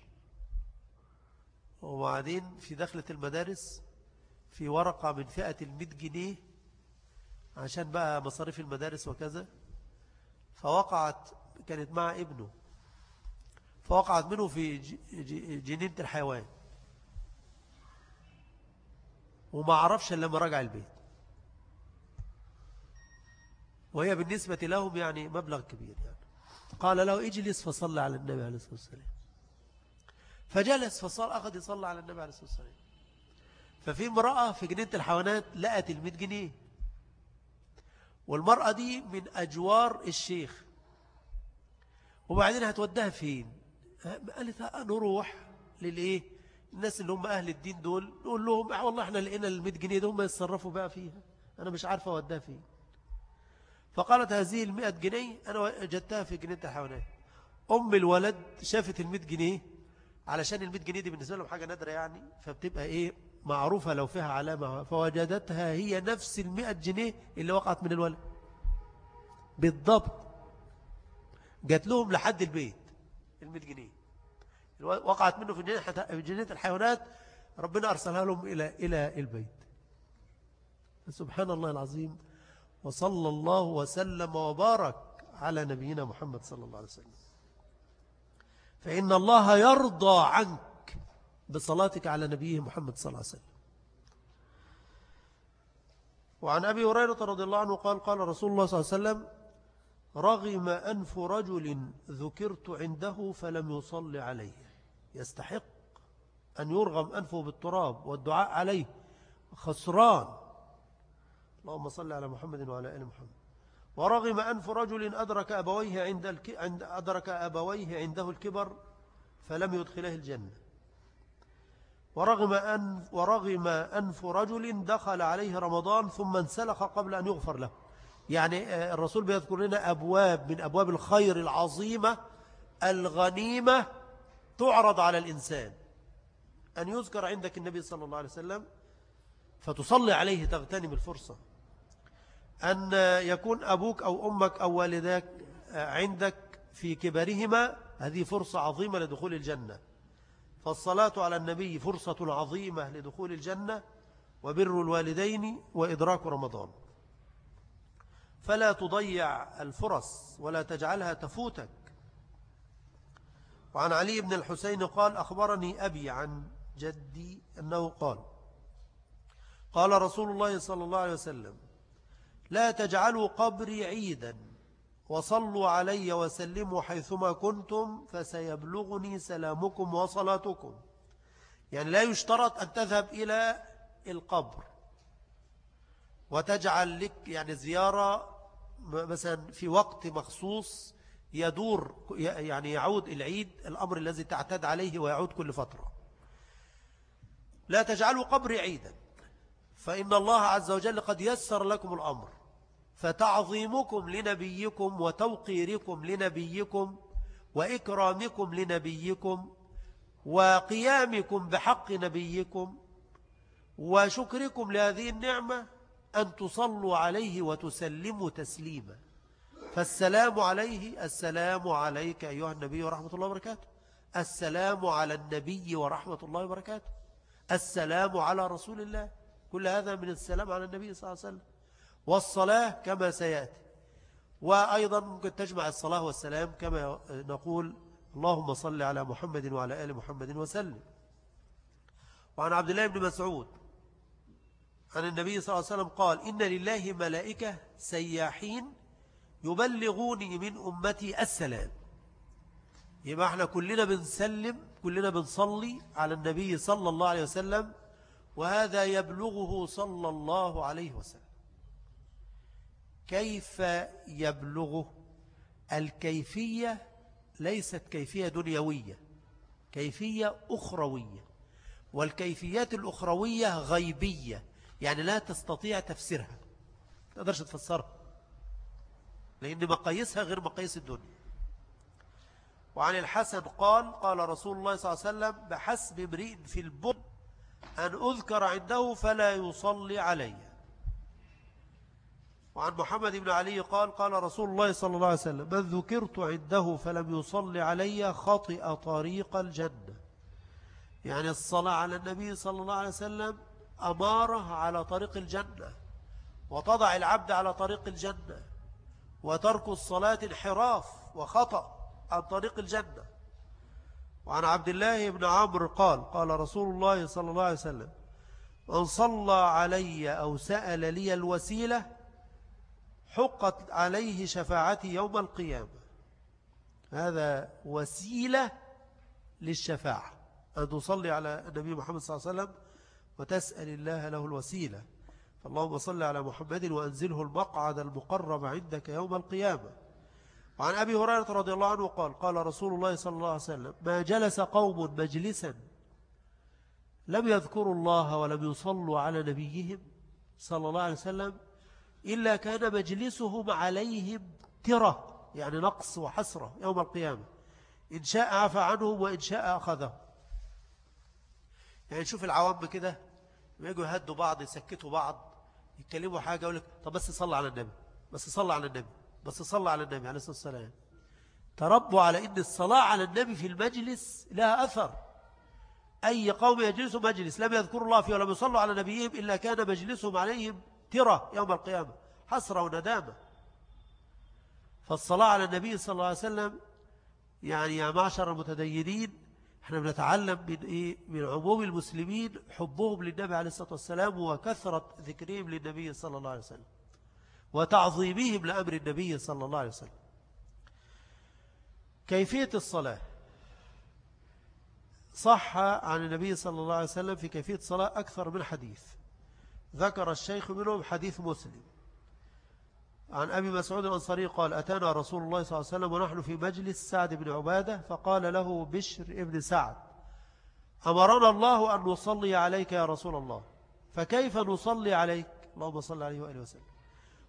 وبعدين في دخلة المدارس في ورقة من فئة المئة جنيه عشان بقى مصاريف المدارس وكذا. فوقعت كانت مع ابنه. فوقعت منه في جنينة الحيوان. وما عرفش لما رجع البيت. وهي بالنسبة لهم يعني مبلغ كبير يعني. قال له اجلس فصل على النبي عليه الصلاة والسلام. فجلس فصل أخذ يصلى على النبي عليه الصلاة والسلام. ففي امرأة في جنينة الحيوانات لقت المئة جنيه. والمرأة دي من أجوار الشيخ. وبعدين هتودها فين؟ قالت نروح للإيه؟ الناس اللي هم أهل الدين دول نقول لهم والله إحنا لقينا المئة جنيه دول هم يتصرفوا بقى فيها. أنا مش عارفة أودها فين. فقالت هذه المئة جنيه أنا وجدتها في جنينة الحيوانات. أم الولد شافت المئة جنيه علشان المئة جنيه دي بالنسبة لهم حاجة نادرة يعني فبتبقى إيه معروفة لو فيها علامة. فوجدتها هي نفس المئة جنيه اللي وقعت من الولد. بالضبط. جات لهم لحد البيت المئة جنيه. وقعت منه في جنينة الحيوانات ربنا أرسلها لهم إلى إلى البيت. سبحان الله العظيم. وصلى الله وسلم وبارك على نبينا محمد صلى الله عليه وسلم. فإن الله يرضى عنك بصلاتك على نبيه محمد صلى الله عليه وسلم. وعن أبي هريرة رضي الله عنه قال قال رسول الله صلى الله عليه وسلم رغم أنف رجل ذكرت عنده فلم يصل عليه. يستحق أن يرغم أنفه بالتراب والدعاء عليه خسران. اللهم صل على محمد وعلى آل محمد. ورغم أنف رجل أدرك أبويه عند, الك... أدرك أبويه عنده الكبر فلم يدخله الجنة. ورغم أنف, ورغم أنف رجل دخل عليه رمضان ثم انسلخ قبل أن يغفر له. يعني آه، الرسول بيذكر لنا أبواب من أبواب الخير العظيمة الغنيمة تعرض على الإنسان. أن يذكر عندك النبي صلى الله عليه وسلم فتصلي عليه تغتنم الفرصة. أن يكون أبوك أو أمك أو والداك عندك في كبرهما هذه فرصة عظيمة لدخول الجنة. فالصلاة على النبي فرصة عظيمة لدخول الجنة وبر الوالدين وإدراك رمضان. فلا تضيع الفرص ولا تجعلها تفوتك. وعن علي بن الحسين قال أخبرني أبي عن جدي أنه قال قال رسول الله صلى الله عليه وسلم لا تجعلوا قبري عيدا وصلوا علي وسلموا حيثما كنتم فسيبلغني سلامكم وصلاتكم. يعني لا يشترط أن تذهب إلى القبر. وتجعل لك يعني زيارة مثلا في وقت مخصوص يدور يعني يعود العيد الأمر الذي تعتاد عليه ويعود كل فترة. لا تجعلوا قبري عيدا فإن الله عز وجل قد يسر لكم الأمر. فتعظيمكم لنبيكم وتوقيركم لنبيكم وإكرامكم لنبيكم وقيامكم بحق نبيكم وشكركم لهذه النعمة أن تصلوا عليه وتسلموا تسليما. فالسلام عليه السلام عليك أيها النبي ورحمة الله وبركاته. السلام على النبي ورحمة الله وبركاته. السلام على رسول الله. كل هذا من السلام على النبي صلى الله عليه وسلم. والصلاة كما سيأتي. وأيضا ممكن تجمع الصلاة والسلام كما نقول اللهم صل على محمد وعلى آل محمد وسلم. وعن عبد الله بن مسعود عن النبي صلى الله عليه وسلم قال إن لله ملائكة سياحين يبلغوني من أمتي السلام. يبقى إحنا كلنا بنسلم كلنا بنصلي على النبي صلى الله عليه وسلم وهذا يبلغه صلى الله عليه وسلم. كيف يبلغه؟ الكيفية ليست كيفية دنيوية كيفية أخروية. والكيفيات الأخروية غيبية يعني لا تستطيع تفسيرها. تقدرش تفسرها لأن مقاييسها غير مقاييس الدنيا. وعن الحسن قال قال رسول الله صلى الله عليه وسلم بحسب امرئ في البر أن أذكر عنده فلا يصلي علي. وعن محمد بن علي قال قال رسول الله صلى الله عليه وسلم من ذكرت عنده فلم يصلي علي خطئ طريق الجنة. يعني الصلاة على النبي صلى الله عليه وسلم أمارة على طريق الجنة وتضع العبد على طريق الجنة وترك الصلاة انحراف وخطأ عن طريق الجنة. وعن عبد الله بن عمرو قال قال رسول الله صلى الله عليه وسلم من صلى علي أو سأل لي الوسيلة حقت عليه شفاعتي يوم القيامة. هذا وسيلة للشفاعة. أن تصلي على النبي محمد صلى الله عليه وسلم وتسأل الله له الوسيلة. فاللهم صل على محمد وأنزله المقعد المقرب عندك يوم القيامة. وعن أبي هريرة رضي الله عنه قال قال رسول الله صلى الله عليه وسلم ما جلس قوم مجلسا لم يذكروا الله ولم يصلوا على نبيهم صلى الله عليه وسلم إلا كان مجلسهم عليهم ترى يعني نقص وحسرة يوم القيامة. إن شاء عفى عنهم وإن شاء أخذهم. يعني شوف العوام كده يجوا يهدوا بعض يسكتوا بعض يتكلموا حاجة يقول لك طب بس صلى على النبي بس صلى على النبي بس صلى على النبي عليه الصلاة والسلام. تربوا على إن الصلاة على النبي في المجلس لها أثر. أي قوم يجلسوا مجلس لم يذكروا الله فيه ولم يصلوا على نبيهم إلا كان مجلسهم عليهم ترى يوم القيامة حسرة وندامة. فالصلاة على النبي صلى الله عليه وسلم يعني يا معشر المتدينين إحنا بنتعلم من إيه؟ من عموم المسلمين حبهم للنبي عليه الصلاة والسلام وكثرة ذكرهم للنبي صلى الله عليه وسلم وتعظيمهم لأمر النبي صلى الله عليه وسلم. كيفية الصلاة؟ صح عن النبي صلى الله عليه وسلم في كيفية الصلاة أكثر من حديث. ذكر الشيخ منهم حديث مسلم. عن أبي مسعود الأنصاري قال أتانا رسول الله صلى الله عليه وسلم ونحن في مجلس سعد بن عبادة فقال له بشر ابن سعد أمرنا الله أن نصلي عليك يا رسول الله فكيف نصلي عليك؟ اللهم صل عليه وآله وسلم.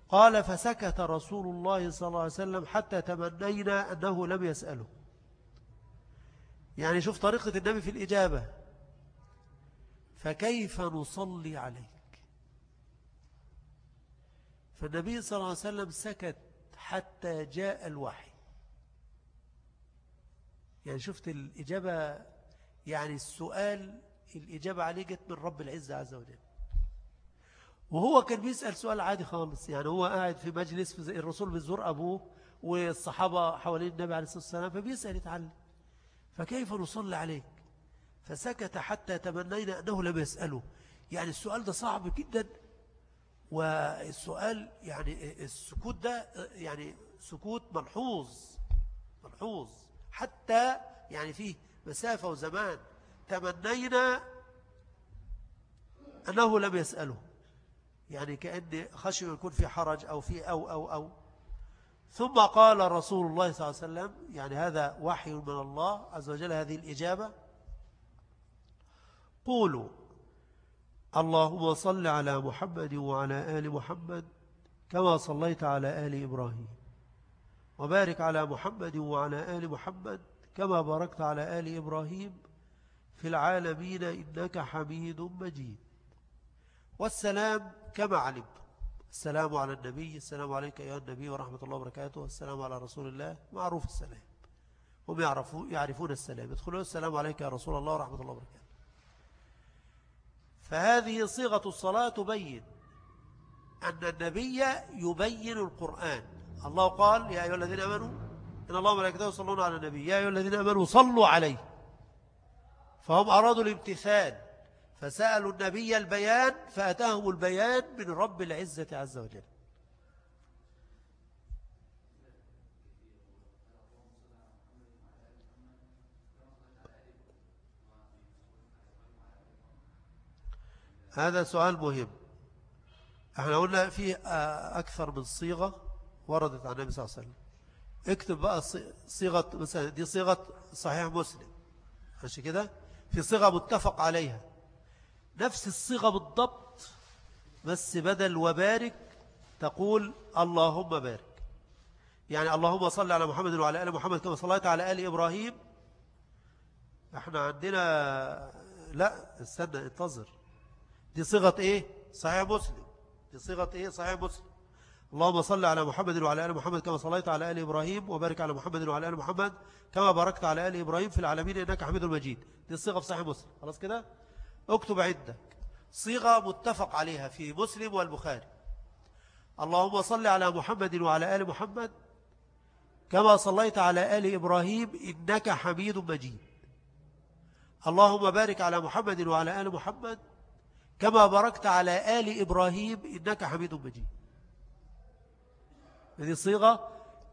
قال فسكت رسول الله صلى الله عليه وسلم حتى تمنينا أنه لم يسأله. يعني شوف طريقة النبي في الإجابة فكيف نصلي عليك؟ فالنبي صلى الله عليه وسلم سكت حتى جاء الوحي. يعني شفت الإجابة يعني السؤال الإجابة عليه جت من رب العزة عز وجل. وهو كان بيسأل سؤال عادي خالص يعني هو قاعد في مجلس الرسول بيزور أبوه والصحابة حوالين النبي عليه الصلاة والسلام فبيسأل يتعلم. فكيف نصلي عليك؟ فسكت حتى تمنينا أنه لم يسأله. يعني السؤال ده صعب جدا. والسؤال يعني السكوت ده يعني سكوت ملحوظ ملحوظ. حتى يعني فيه مسافة وزمان. تمنينا أنه لم يسأله. يعني كأن خشي يكون في حرج أو في أو أو أو. ثم قال رسول الله صلى الله عليه وسلم يعني هذا وحي من الله عز وجل هذه الإجابة قولوا اللهم صل على محمد وعلى آل محمد كما صليت على آل إبراهيم. وبارك على محمد وعلى آل محمد كما باركت على آل إبراهيم في العالمين إنك حميد مجيد. والسلام كما علمت. السلام على النبي السلام عليك أيها النبي ورحمة الله وبركاته. السلام على رسول الله معروف السلام. هم يعرفون, يعرفون السلام. يدخلون السلام عليك يا رسول الله ورحمة الله وبركاته. فهذه صيغة الصلاة تبين أن النبي يبين القرآن. الله قال يا أيها الذين أمنوا إن الله وملائكته يصلون على النبي. يا أيها الذين أمنوا صلوا عليه. فهم أرادوا الامتثال فسألوا النبي البيان فأتاهم البيان من رب العزة عز وجل. هذا سؤال مهم. إحنا قلنا فيه أكثر من صيغة وردت عن النبي صلى الله عليه وسلم. اكتب بقى صيغة مثلا دي صيغة صحيح مسلم. عشان كده؟ في صيغة متفق عليها. نفس الصيغة بالضبط بس بدل وبارك تقول اللهم بارك. يعني اللهم صل على محمد وعلى آل محمد كما صليت على آل إبراهيم. إحنا عندنا لا استنى انتظر. دي صيغة إيه؟ صحيح مسلم. دي صيغة إيه؟ صحيح مسلم. اللهم صل على محمد وعلى آل محمد كما صليت على آل إبراهيم وبارك على محمد وعلى آل محمد كما باركت على آل إبراهيم في العالمين إنك حميد المجيد دي الصيغة في صحيح مسلم. خلاص كده؟ اكتب عندك. صيغة متفق عليها في مسلم والبخاري. اللهم صل على محمد وعلى آل محمد كما صليت على آل إبراهيم إنك حميد مجيد. اللهم بارك على محمد وعلى آل محمد كما باركت على آل إبراهيم إنك حميد مجيد. هذه صيغة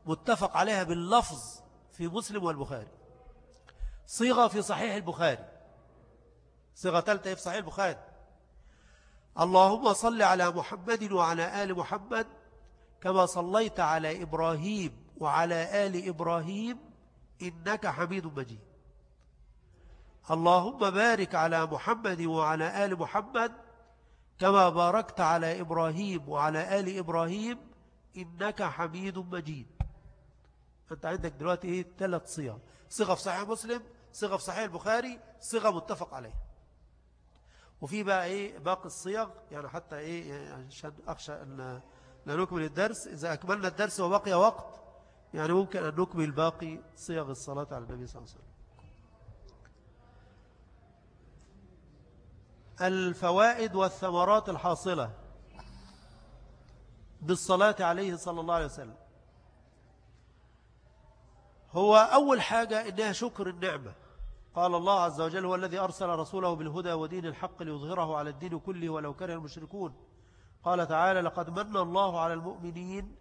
متفق عليها باللفظ في مسلم والبخاري. صيغة في صحيح البخاري. صيغة ثالثة في صحيح البخاري. اللهم صل على محمد وعلى آل محمد كما صليت على إبراهيم وعلى آل إبراهيم إنك حميد مجيد. اللهم بارك على محمد وعلى آل محمد كما باركت على إبراهيم وعلى آل إبراهيم إنك حميد مجيد. أنت عندك دلوقتي إيه؟ ثلاث صيغ. صيغة في صحيح مسلم صيغة في صحيح البخاري صيغة متفق عليها. وفي بقى إيه؟ باقي الصيغ. يعني حتى إيه؟ يعني عشان أخشى أن لا نكمل الدرس. إذا أكملنا الدرس وبقي وقت يعني ممكن أن نكمل باقي صيغ الصلاة على النبي صلى الله عليه وسلم. الفوائد والثمرات الحاصلة بالصلاة عليه صلى الله عليه وسلم. هو أول حاجة إنها شكر النعمة. قال الله عز وجل هو الذي أرسل رسوله بالهدى ودين الحق ليظهره على الدين كله ولو كره المشركون قال تعالى لقد من الله على المؤمنين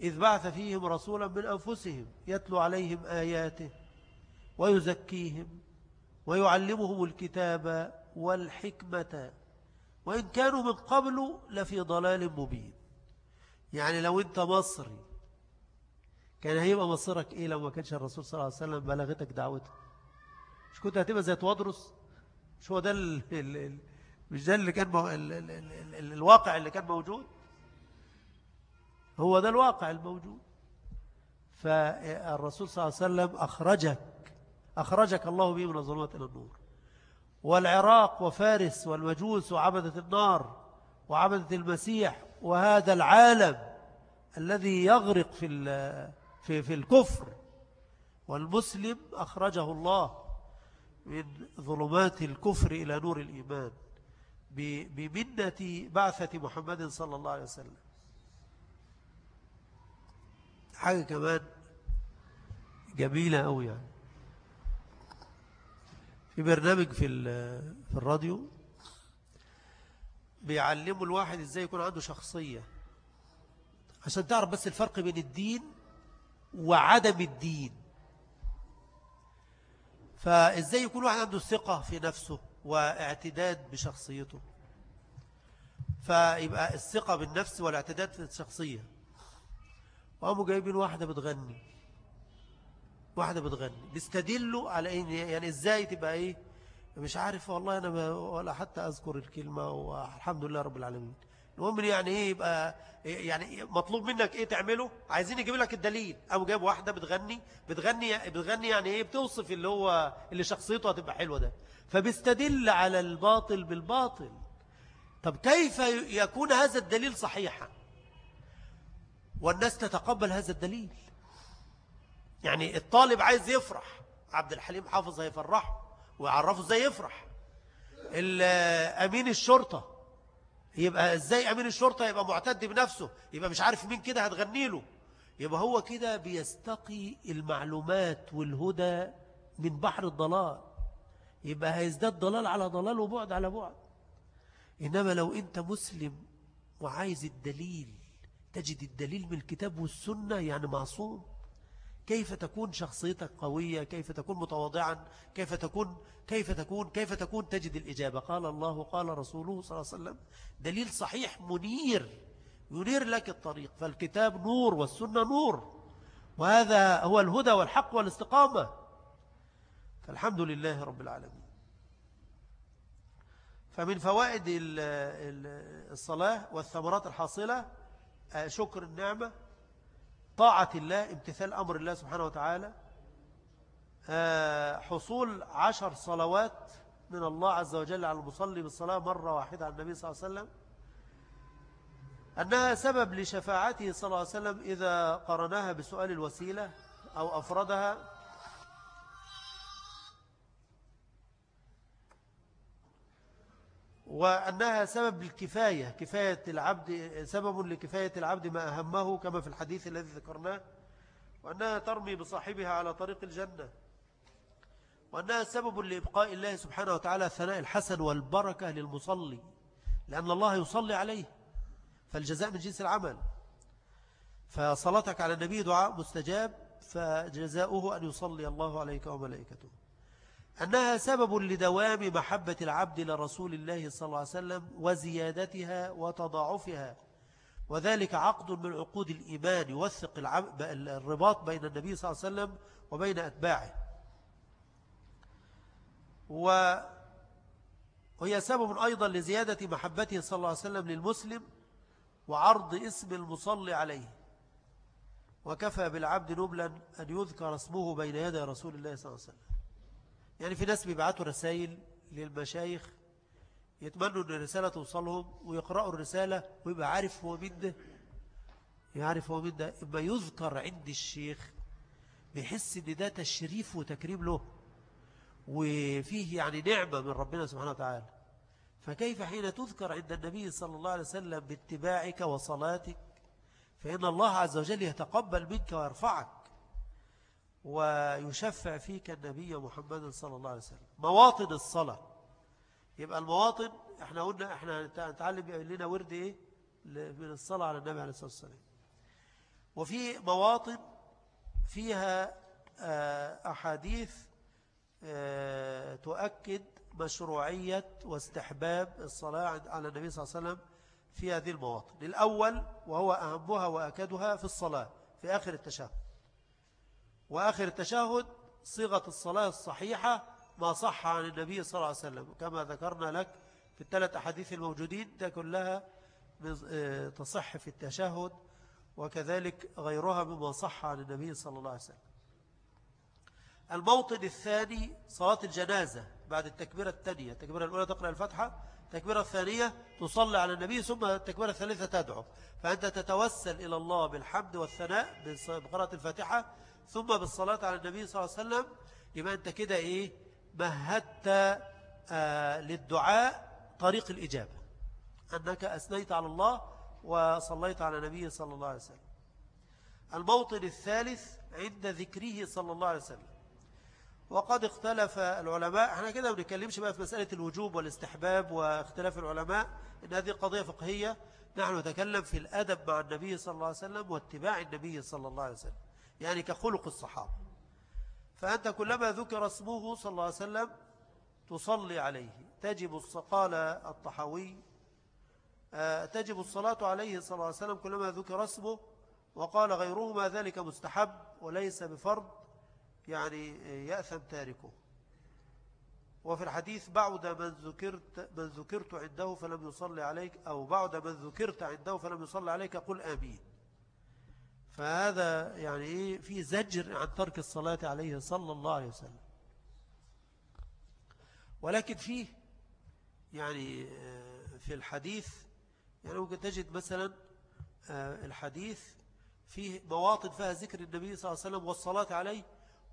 إذ بعث فيهم رسولا من أنفسهم يتلو عليهم آياته ويزكيهم ويعلمهم الكتاب والحكمة وإن كانوا من قبل لفي ضلال مبين. يعني لو أنت مصري كان هيبقى مصيرك إيه لو ما كانش الرسول صلى الله عليه وسلم بلغتك دعوته؟ مش كنت هتبقى زي توادرس مش هو ده [laughs] مش ده اللي كان الواقع اللي كان موجود؟ هو ده الواقع الموجود. فالرسول صلى الله عليه وسلم أخرجك أخرجك الله به من الظلمات إلى النور. والعراق وفارس والمجوس وعبدة النار وعبدة المسيح وهذا العالم الذي يغرق في في في الكفر. والمسلم أخرجه الله من ظلمات الكفر إلى نور الإيمان بمنة بعثة محمد صلى الله عليه وسلم. حاجة كمان جميلة أوي يعني. في برنامج في في الراديو بيعلموا الواحد إزاي يكون عنده شخصية. عشان تعرف بس الفرق بين الدين وعدم الدين. فازاي يكون واحد عنده ثقة في نفسه واعتداد بشخصيته. فيبقى الثقة بالنفس والاعتداد في الشخصية. وقاموا جايبين واحدة بتغني. واحدة بتغني. بيستدلوا على إيه يعني إزاي تبقى إيه؟ مش عارف والله أنا ولا حتى أذكر الكلمة والحمد لله رب العالمين. المهم يعني إيه يبقى يعني مطلوب منك إيه تعمله؟ عايزين يجيب لك الدليل. أو جاب واحدة بتغني. بتغني بتغني يعني إيه؟ بتوصف اللي هو اللي شخصيته هتبقى حلوة ده. فبيستدل على الباطل بالباطل. طب كيف يكون هذا الدليل صحيحا؟ والناس تتقبل هذا الدليل. يعني الطالب عايز يفرح. عبد الحليم حافظ هيفرحه ويعرفه إزاي يفرح. أمين الشرطة يبقى إزاي أمين الشرطة يبقى معتد بنفسه؟ يبقى مش عارف مين كده هتغني له. يبقى هو كده بيستقي المعلومات والهدى من بحر الضلال. يبقى هيزداد ضلال على ضلال وبعد على بعد. إنما لو أنت مسلم وعايز الدليل تجد الدليل من الكتاب والسنة يعني معصوم. كيف تكون شخصيتك قوية؟ كيف تكون متواضعا؟ كيف تكون كيف تكون كيف تكون تجد الإجابة؟ قال الله قال رسوله صلى الله عليه وسلم دليل صحيح منير ينير لك الطريق فالكتاب نور والسنة نور وهذا هو الهدى والحق والاستقامة. فالحمد لله رب العالمين. فمن فوائد الصلاة والثمرات الحاصلة آه، شكر النعمة طاعة الله امتثال أمر الله سبحانه وتعالى آه، حصول عشر صلوات من الله عز وجل على المصلي بالصلاة مرة واحدة على النبي صلى الله عليه وسلم. أنها سبب لشفاعته صلى الله عليه وسلم إذا قرناها بسؤال الوسيلة أو أفردها وأنها سبب الكفاية كفاية العبد سبب لكفاية العبد ما أهمه كما في الحديث الذي ذكرناه وأنها ترمي بصاحبها على طريق الجنة. وأنها سبب لإبقاء الله سبحانه وتعالى ثناء الحسن والبركة للمصلي لأن الله يصلي عليه. فالجزاء من جنس العمل. فصلاتك على النبي دعاء مستجاب فجزاؤه أن يصلي الله عليك وملائكته. أنها سبب لدوام محبة العبد لرسول الله صلى الله عليه وسلم وزيادتها وتضاعفها. وذلك عقد من عقود الإيمان يوثق الرباط بين النبي صلى الله عليه وسلم وبين أتباعه. وهي سبب أيضا لزيادة محبته صلى الله عليه وسلم للمسلم وعرض اسم المصلي عليه. وكفى بالعبد نبلا أن يذكر اسمه بين يدي رسول الله صلى الله عليه وسلم. يعني في ناس بيبعتوا رسائل للمشايخ يتمنوا أن الرسالة توصلهم ويقرأوا الرسالة ويبقى عارف هو مين ده. يعرف هو مين ده. إما يذكر عند الشيخ بيحس أن ده تشريف وتكريم له وفيه يعني نعمة من ربنا سبحانه وتعالى. فكيف حين تذكر عند النبي صلى الله عليه وسلم باتباعك وصلاتك؟ فإن الله عز وجل يتقبل منك ويرفعك. ويشفع فيك النبي محمد صلى الله عليه وسلم. مواطن الصلاة. يبقى المواطن إحنا قلنا إحنا نتعلم لنا ورد إيه؟ من الصلاة على النبي عليه الصلاة والسلام. وفي مواطن فيها آه، أحاديث آه، تؤكد مشروعية واستحباب الصلاة على النبي صلى الله عليه وسلم في هذه المواطن. الأول وهو أهمها وأكدها في الصلاة في آخر التشهد. وآخر التشهد صيغة الصلاة الصحيحة ما صح عن النبي صلى الله عليه وسلم. كما ذكرنا لك في الثلاث أحاديث الموجودين ده كلها آه، تصح في التشهد وكذلك غيرها مما صح عن النبي صلى الله عليه وسلم. الموطن الثاني صلاة الجنازة بعد التكبيرة الثانية. التكبيرة الأولى تقرأ الفتحة التكبيرة الثانية تصلي على النبي ثم التكبيرة الثالثة تدعو. فأنت تتوسل إلى الله بالحمد والثناء بقراءة الفاتحة ثم بالصلاة على النبي صلى الله عليه وسلم. يبقى أنت كده إيه؟ مهدت آه للدعاء طريق الإجابة. أنك أثنيت على الله وصليت على النبي صلى الله عليه وسلم. الموطن الثالث عند ذكره صلى الله عليه وسلم. وقد اختلف العلماء. إحنا كده ما بنتكلمش بقى في مسألة الوجوب والاستحباب واختلاف العلماء إن هذه قضية فقهية. نحن نتكلم في الأدب مع النبي صلى الله عليه وسلم واتباع النبي صلى الله عليه وسلم. يعني كخلق الصحابة. فأنت كلما ذكر اسمه صلى الله عليه وسلم تصلي عليه. تجب قال الطحوي آه، تجب الصلاة عليه صلى الله عليه وسلم كلما ذكر اسمه وقال غيره ما ذلك مستحب وليس بفرض يعني يأثم تاركه. وفي الحديث بعد من ذكرت, من ذكرت عنده فلم يصلي عليك أو بعد من ذكرت عنده فلم يصلي عليك قل آمين. فهذا يعني إيه في زجر عن ترك الصلاة عليه صلى الله عليه وسلم. ولكن فيه يعني آه، في الحديث يعني ممكن تجد مثلا آه، الحديث فيه مواطن فيها ذكر النبي صلى الله عليه وسلم والصلاة عليه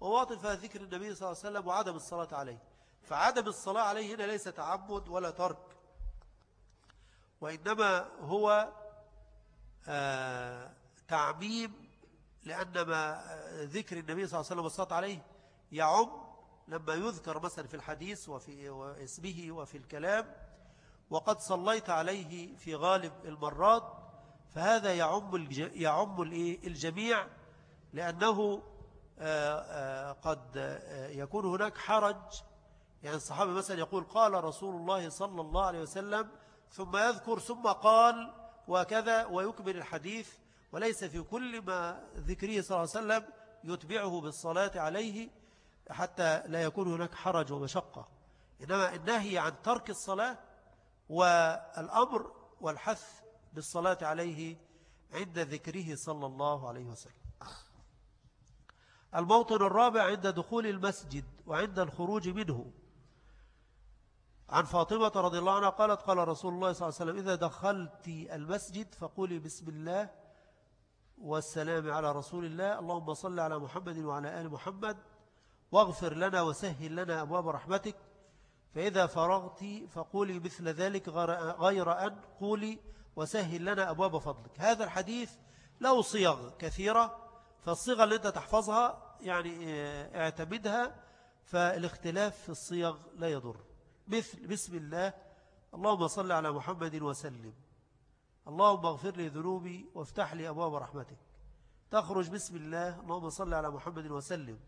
ومواطن فيها ذكر النبي صلى الله عليه وسلم وعدم الصلاة عليه. فعدم الصلاة عليه هنا ليس تعبد ولا ترك وإنما هو آه تعميم لأن ما ذكر النبي صلى الله عليه وسلم والصلاة عليه يعم لما يذكر مثلا في الحديث وفي اسمه وفي الكلام وقد صليت عليه في غالب المرات فهذا يعم يعم الجميع لأنه آه، آه، قد آه، يكون هناك حرج. يعني الصحابة مثلا يقول قال رسول الله صلى الله عليه وسلم ثم يذكر ثم قال وكذا ويكمل الحديث. وليس في كل ما ذكره صلى الله عليه وسلم يتبعه بالصلاة عليه حتى لا يكون هناك حرج ومشقة. إنما النهي عن ترك الصلاة والأمر والحث بالصلاة عليه عند ذكره صلى الله عليه وسلم. الموطن الرابع عند دخول المسجد وعند الخروج منه. عن فاطمة رضي الله عنها قالت قال رسول الله صلى الله عليه وسلم إذا دخلت المسجد فقولي بسم الله والسلام على رسول الله. اللهم صل على محمد وعلى آل محمد واغفر لنا وسهل لنا أبواب رحمتك. فإذا فرغت فقولي مثل ذلك غير أن قولي وسهل لنا أبواب فضلك. هذا الحديث له صيغ كثيرة فالصيغة اللي أنت تحفظها يعني اعتمدها فالاختلاف في الصيغ لا يضر. مثل بسم الله اللهم صل على محمد وسلم. اللهم اغفر لي ذنوبي وافتح لي أبواب رحمتك. تخرج بسم الله. اللهم صل على محمد وسلم.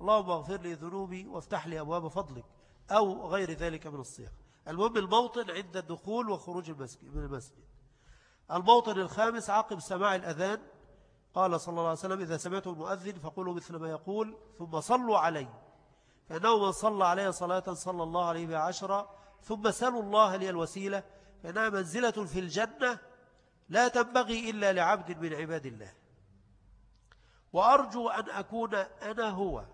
اللهم اغفر لي ذنوبي وافتح لي أبواب فضلك أو غير ذلك من الصيغ. المهم الموطن عند الدخول وخروج المسجد من المسجد. الموطن الخامس عقب سماع الأذان. قال صلى الله عليه وسلم إذا سمعتم المؤذن فقولوا مثل ما يقول. ثم صلوا علي. فإنه من صلى عليه صلاة صلى الله عليه بعشرة ثم سلوا الله لي الوسيلة. فإنها منزلة في الجنة. لا تنبغي إلا لعبد من عباد الله. وأرجو أن أكون أنا هو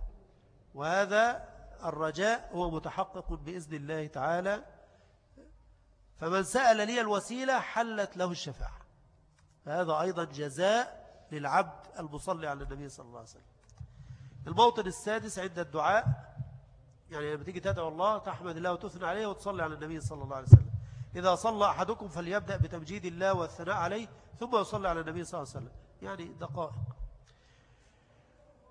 وهذا الرجاء هو متحقق بإذن الله تعالى. فمن سأل لي الوسيلة حلت له الشفاعة. فهذا أيضا جزاء للعبد المصلي على النبي صلى الله عليه وسلم. الموطن السادس عند الدعاء يعني لما تيجي تدعو الله تحمد الله وتثنى عليه وتصلي على النبي صلى الله عليه وسلم. إذا صلى أحدكم فليبدأ بتمجيد الله والثناء عليه ثم يصلي على النبي صلى الله عليه وسلم. يعني دقائق.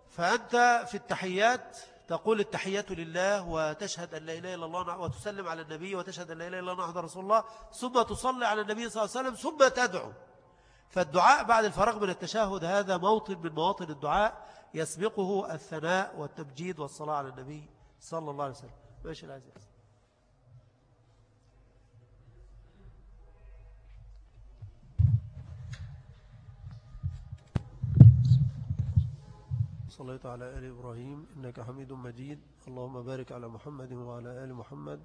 فأنت في التحيات تقول التحيات لله وتشهد أن لا إله إلا الله وتسلم على النبي وتشهد أن لا إله إلا الله نحضر رسول الله ثم تصلي على النبي صلى الله عليه وسلم ثم تدعو. فالدعاء بعد الفراغ من التشهد هذا موطن من مواطن الدعاء يسبقه الثناء والتمجيد والصلاة على النبي صلى الله عليه وسلم. ماشي العزيز صليت على آل إبراهيم إنك حميد مجيد. اللهم بارك على محمد وعلى آل محمد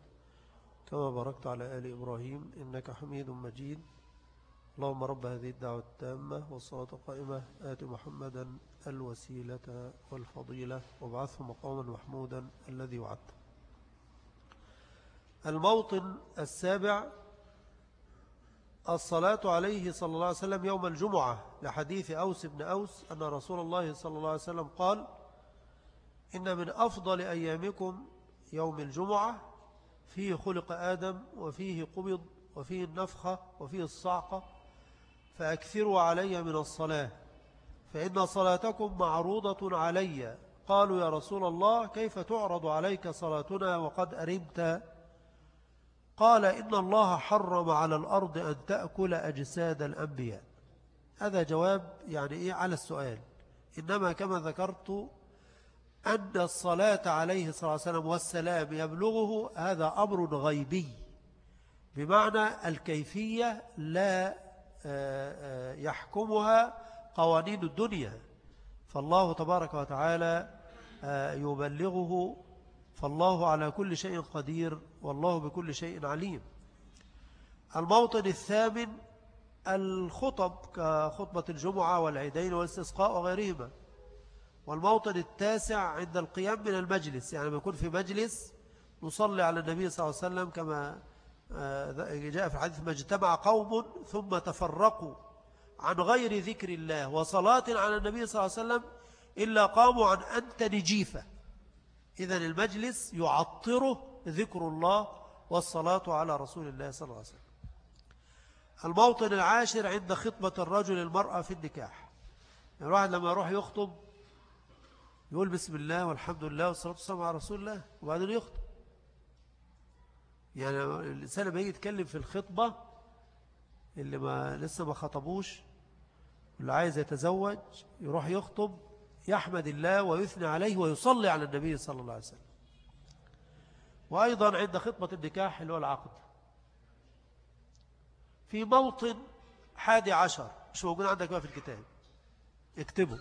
كما باركت على آل إبراهيم إنك حميد مجيد. اللهم رب هذه الدعوة التامة والصلاة القائمة. آت محمدا الوسيلة والفضيلة وابعثه مقاما محمودا الذي وعدته. الموطن السابع الصلاة عليه صلى الله عليه وسلم يوم الجمعة لحديث أوس بن أوس أن رسول الله صلى الله عليه وسلم قال إن من أفضل أيامكم يوم الجمعة فيه خلق آدم وفيه قبض وفيه النفخة وفيه الصعقة فأكثروا علي من الصلاة فإن صلاتكم معروضة علي. قالوا يا رسول الله كيف تعرض عليك صلاتنا وقد أرمت قال إن الله حرم على الأرض أن تأكل أجساد الأنبياء. هذا جواب يعني إيه على السؤال. إنما كما ذكرت أن الصلاة عليه صلى الله عليه وسلم والسلام يبلغه هذا أمر غيبي. بمعنى الكيفية لا آه، آه، يحكمها قوانين الدنيا. فالله تبارك وتعالى آه، يبلغه فالله على كل شيء قدير والله بكل شيء عليم. الموطن الثامن الخطب كخطبة الجمعة والعيدين والاستسقاء وغيرهما. والموطن التاسع عند القيام من المجلس يعني يكون في مجلس نصلي على النبي صلى الله عليه وسلم كما آه، جاء في الحديث ما اجتمع قوم ثم تفرقوا عن غير ذكر الله وصلاة على النبي صلى الله عليه وسلم إلا قاموا عن أنت نجيفة إذا المجلس يعطره ذكر الله والصلاة على رسول الله صلى الله عليه وسلم. الموطن العاشر عند خطبة الرجل المرأة في النكاح. يعني الواحد لما يروح يخطب يقول بسم الله والحمد لله والصلاة والسلام على رسول الله وبعدين يخطب. يعني الإنسان لما يتكلم في الخطبة اللي ما لسه ما خطبوش واللي عايز يتزوج يروح يخطب يحمد الله ويثني عليه ويصلي على النبي صلى الله عليه وسلم. وأيضا عند خطبة النكاح اللي هو العقد. في موطن حادي عشر مش موجود عندك بقى في الكتاب. اكتبه.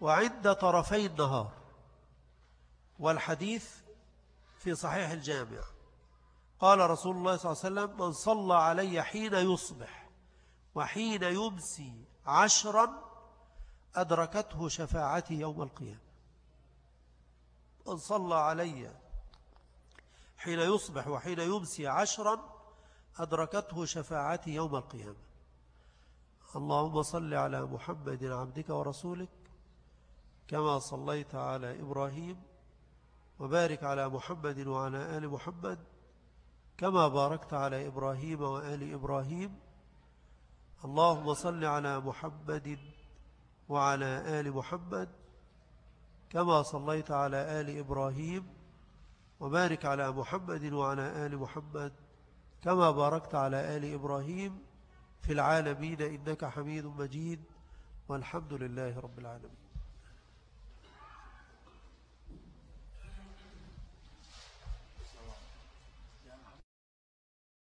وعند طرفي النهار. والحديث في صحيح الجامع. قال رسول الله صلى الله عليه وسلم من صلى علي حين يصبح وحين يمسي عشرا أدركته شفاعتي يوم القيامة. من صلى علي حين يصبح وحين يمسي عشرا أدركته شفاعتي يوم القيامة. اللهم صل على محمد عبدك ورسولك كما صليت على إبراهيم وبارك على محمد وعلى آل محمد كما باركت على إبراهيم وآل إبراهيم. اللهم صل على محمد وعلى آل محمد كما صليت على آل إبراهيم وبارك على محمد وعلى آل محمد كما باركت على آل إبراهيم في العالمين إنك حميد مجيد والحمد لله رب العالمين.